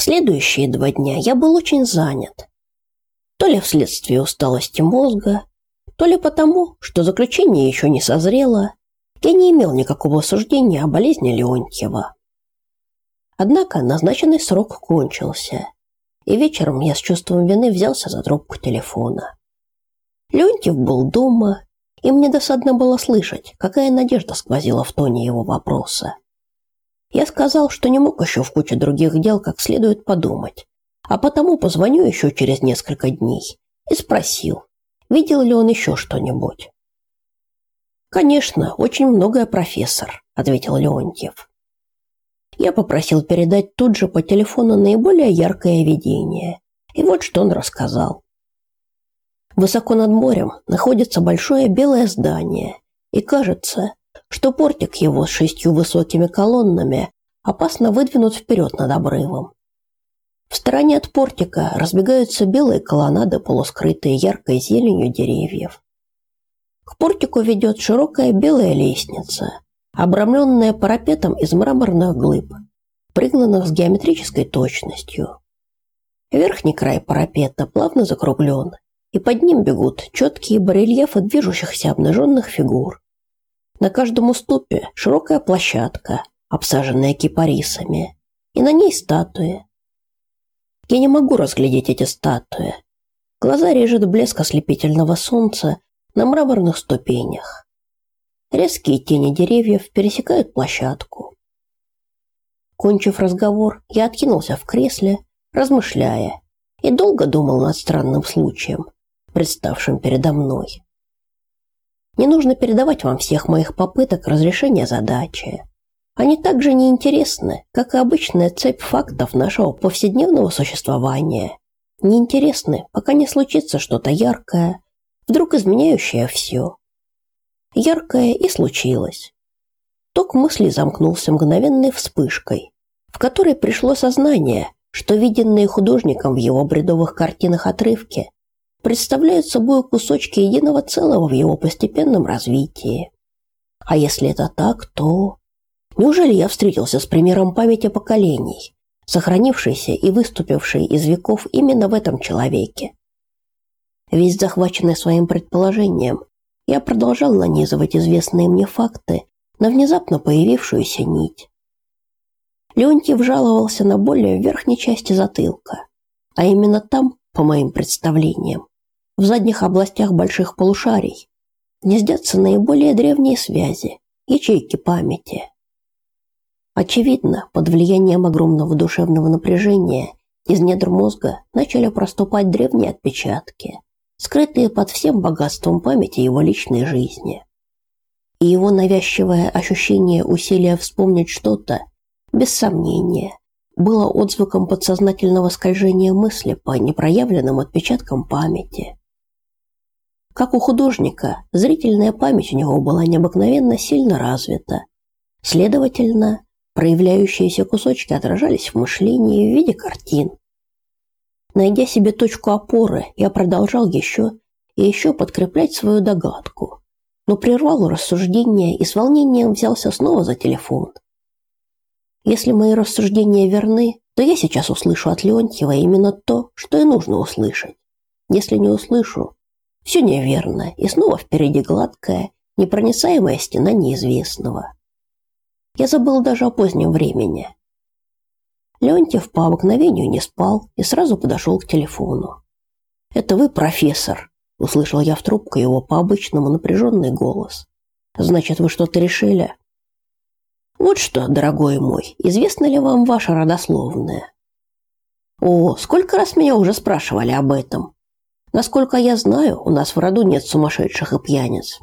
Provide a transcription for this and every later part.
Следующие два дня я был очень занят. То ли вследствие усталости мозга, то ли потому, что заключение еще не созрело, я не имел никакого суждения о болезни Леонтьева. Однако назначенный срок кончился, и вечером я с чувством вины взялся за трубку телефона. Леонтьев был дома, и мне досадно было слышать, какая надежда сквозила в тоне его вопроса. Я сказал, что не мог еще в куче других дел как следует подумать, а потому позвоню еще через несколько дней и спросил, видел ли он еще что-нибудь. «Конечно, очень многое, профессор», – ответил Леонтьев. Я попросил передать тут же по телефону наиболее яркое видение, и вот что он рассказал. Высоко над морем находится большое белое здание, и кажется, что портик его с шестью высокими колоннами опасно выдвинут вперед над обрывом. В стороне от портика разбегаются белые колоннады, полускрытые яркой зеленью деревьев. К портику ведет широкая белая лестница, обрамленная парапетом из мраморных глыб, пригнанных с геометрической точностью. Верхний край парапета плавно закруглен, и под ним бегут четкие барельефы движущихся обнаженных фигур. На каждом уступе широкая площадка, обсаженная кипарисами, и на ней статуи. Я не могу разглядеть эти статуи. Глаза режет блеск ослепительного солнца на мраморных ступенях. Резкие тени деревьев пересекают площадку. Кончив разговор, я откинулся в кресле, размышляя, и долго думал над странным случаем, представшим передо мной. Не нужно передавать вам всех моих попыток разрешения задачи. Они также неинтересны, как и обычная цепь фактов нашего повседневного существования. Неинтересны, пока не случится что-то яркое, вдруг изменяющее все. Яркое и случилось. Ток мысли замкнулся мгновенной вспышкой, в которой пришло сознание, что виденные художником в его бредовых картинах отрывки представляют собой кусочки единого целого в его постепенном развитии. А если это так, то... Неужели я встретился с примером памяти поколений, сохранившейся и выступившей из веков именно в этом человеке? Весь захваченный своим предположением, я продолжал нанизывать известные мне факты на внезапно появившуюся нить. Леонтьев жаловался на боль в верхней части затылка, а именно там, по моим представлениям, в задних областях больших полушарий гнездятся наиболее древние связи, ячейки памяти. Очевидно, под влиянием огромного душевного напряжения из недр мозга начали проступать древние отпечатки, скрытые под всем богатством памяти его личной жизни. И его навязчивое ощущение усилия вспомнить что-то, без сомнения, было отзвуком подсознательного скольжения мысли по непроявленным отпечаткам памяти. Как у художника, зрительная память у него была необыкновенно сильно развита. Следовательно, проявляющиеся кусочки отражались в мышлении в виде картин. Найдя себе точку опоры, я продолжал еще и еще подкреплять свою догадку, но прервал рассуждение и с волнением взялся снова за телефон. Если мои рассуждения верны, то я сейчас услышу от Леонтьева именно то, что и нужно услышать. Если не услышу, все неверно, и снова впереди гладкая, непроницаемая стена неизвестного. Я забыл даже о позднем времени. Леонтьев по обыкновению не спал и сразу подошел к телефону. «Это вы, профессор?» – услышал я в трубку его по-обычному напряженный голос. «Значит, вы что-то решили?» «Вот что, дорогой мой, известно ли вам ваша родословная?» «О, сколько раз меня уже спрашивали об этом. Насколько я знаю, у нас в роду нет сумасшедших и пьяниц.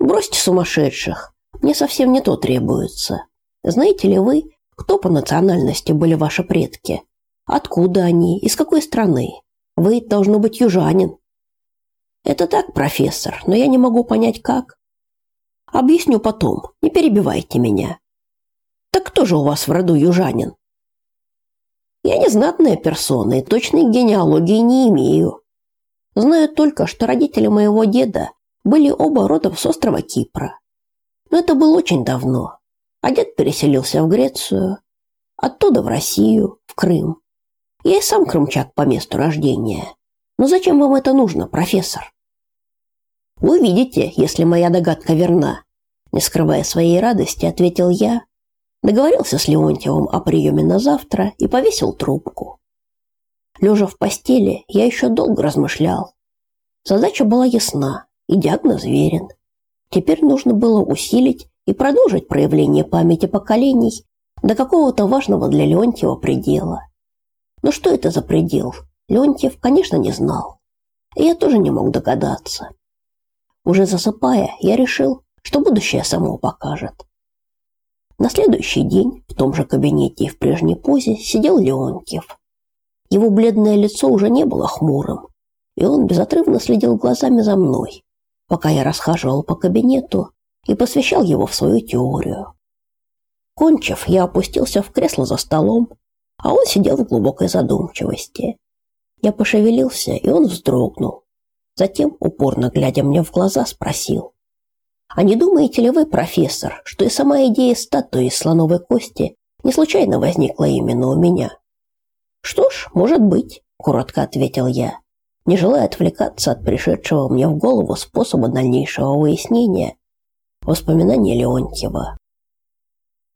Бросьте сумасшедших. Мне совсем не то требуется. Знаете ли вы, кто по национальности были ваши предки? Откуда они? Из какой страны? Вы, должно быть, южанин. Это так, профессор, но я не могу понять, как. Объясню потом, не перебивайте меня. Так кто же у вас в роду южанин? Я не знатная персона и точной генеалогии не имею. Знаю только, что родители моего деда были оба родом с острова Кипра. Но это было очень давно. А дед переселился в Грецию. Оттуда в Россию, в Крым. Я и сам крымчак по месту рождения. Но зачем вам это нужно, профессор? Вы видите, если моя догадка верна. Не скрывая своей радости, ответил я, договорился с Леонтьевым о приеме на завтра и повесил трубку. Лежа в постели, я еще долго размышлял. Задача была ясна, и диагноз верен. Теперь нужно было усилить и продолжить проявление памяти поколений до какого-то важного для Леонтьева предела. Но что это за предел? Леонтьев, конечно, не знал. И я тоже не мог догадаться. Уже засыпая, я решил, что будущее само покажет. На следующий день в том же кабинете и в прежней позе сидел Леонтьев. Его бледное лицо уже не было хмурым, и он безотрывно следил глазами за мной, пока я расхаживал по кабинету и посвящал его в свою теорию. Кончив, я опустился в кресло за столом, а он сидел в глубокой задумчивости. Я пошевелился, и он вздрогнул. Затем, упорно глядя мне в глаза, спросил. «А не думаете ли вы, профессор, что и сама идея статуи из слоновой кости не случайно возникла именно у меня?» «Что ж, может быть», – коротко ответил я, не желая отвлекаться от пришедшего мне в голову способа дальнейшего выяснения воспоминания Леонтьева.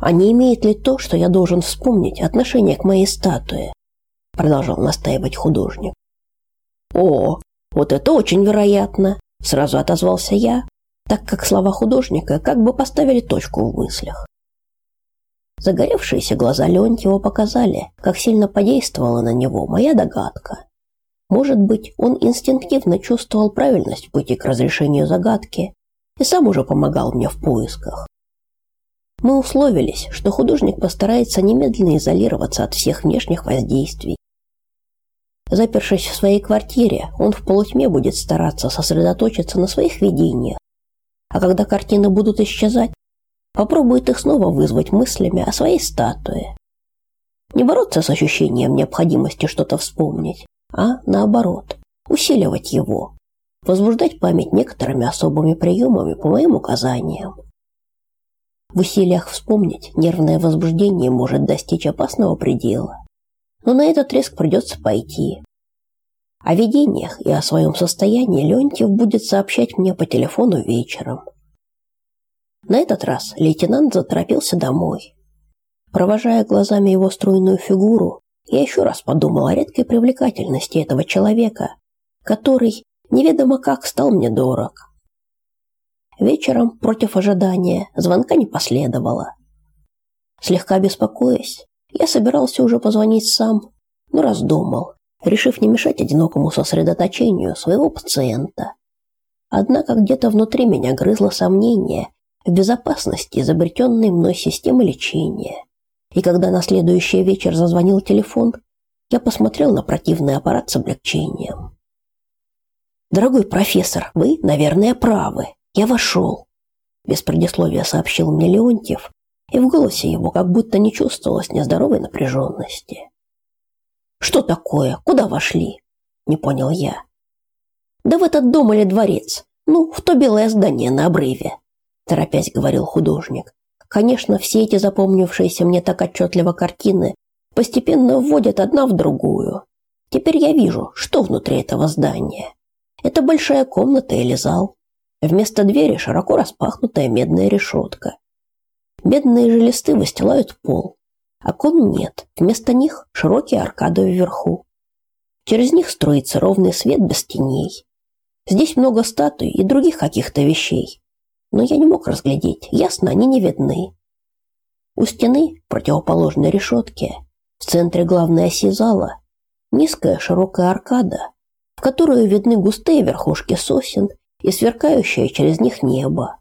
А не имеет ли то, что я должен вспомнить, отношение к моей статуе? Продолжал настаивать художник. О, вот это очень вероятно, сразу отозвался я, так как слова художника как бы поставили точку в мыслях. Загоревшиеся глаза Леонтьева показали, как сильно подействовала на него моя догадка. Может быть, он инстинктивно чувствовал правильность пути к разрешению загадки и сам уже помогал мне в поисках. Мы условились, что художник постарается немедленно изолироваться от всех внешних воздействий. Запершись в своей квартире, он в полутьме будет стараться сосредоточиться на своих видениях. А когда картины будут исчезать, попробует их снова вызвать мыслями о своей статуе. Не бороться с ощущением необходимости что-то вспомнить, а наоборот, усиливать его, возбуждать память некоторыми особыми приемами по моим указаниям. В усилиях вспомнить нервное возбуждение может достичь опасного предела. Но на этот риск придется пойти. О видениях и о своем состоянии Леонтьев будет сообщать мне по телефону вечером. На этот раз лейтенант заторопился домой. Провожая глазами его стройную фигуру, я еще раз подумал о редкой привлекательности этого человека, который неведомо как стал мне дорог. Вечером, против ожидания, звонка не последовало. Слегка беспокоясь, я собирался уже позвонить сам, но раздумал, решив не мешать одинокому сосредоточению своего пациента. Однако где-то внутри меня грызло сомнение в безопасности изобретенной мной системы лечения. И когда на следующий вечер зазвонил телефон, я посмотрел на противный аппарат с облегчением. «Дорогой профессор, вы, наверное, правы», я вошел. Без предисловия сообщил мне Леонтьев, и в голосе его как будто не чувствовалось нездоровой напряженности. «Что такое? Куда вошли?» – не понял я. «Да в этот дом или дворец. Ну, в то белое здание на обрыве», – торопясь говорил художник. Конечно, все эти запомнившиеся мне так отчетливо картины постепенно вводят одна в другую. Теперь я вижу, что внутри этого здания. Это большая комната или зал. Вместо двери широко распахнутая медная решетка. Бедные же листы выстилают пол. Окон нет, вместо них широкие аркады вверху. Через них струится ровный свет без теней. Здесь много статуй и других каких-то вещей. Но я не мог разглядеть, ясно, они не видны. У стены, противоположной решетке, в центре главной оси зала, низкая широкая аркада, в которую видны густые верхушки сосен и сверкающее через них небо.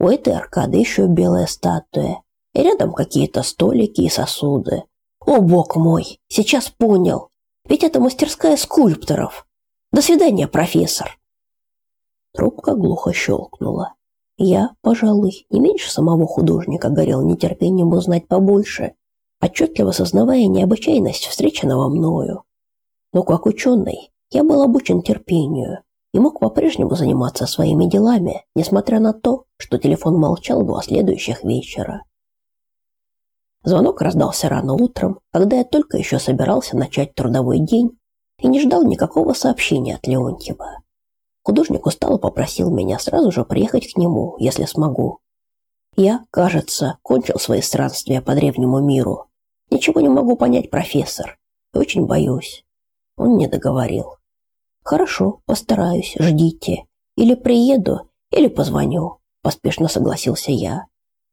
У этой аркады еще белая статуя, рядом какие-то столики и сосуды. О, бог мой, сейчас понял. Ведь это мастерская скульпторов. До свидания, профессор. Трубка глухо щелкнула. Я, пожалуй, не меньше самого художника горел нетерпением узнать побольше, отчетливо сознавая необычайность встреченного мною. Но как ученый я был обучен терпению и мог по-прежнему заниматься своими делами, несмотря на то, что телефон молчал два следующих вечера. Звонок раздался рано утром, когда я только еще собирался начать трудовой день и не ждал никакого сообщения от Леонтьева. Художник устало попросил меня сразу же приехать к нему, если смогу. Я, кажется, кончил свои странствия по древнему миру. Ничего не могу понять, профессор. Очень боюсь. Он не договорил. Хорошо, постараюсь, ждите. Или приеду, или позвоню, поспешно согласился я.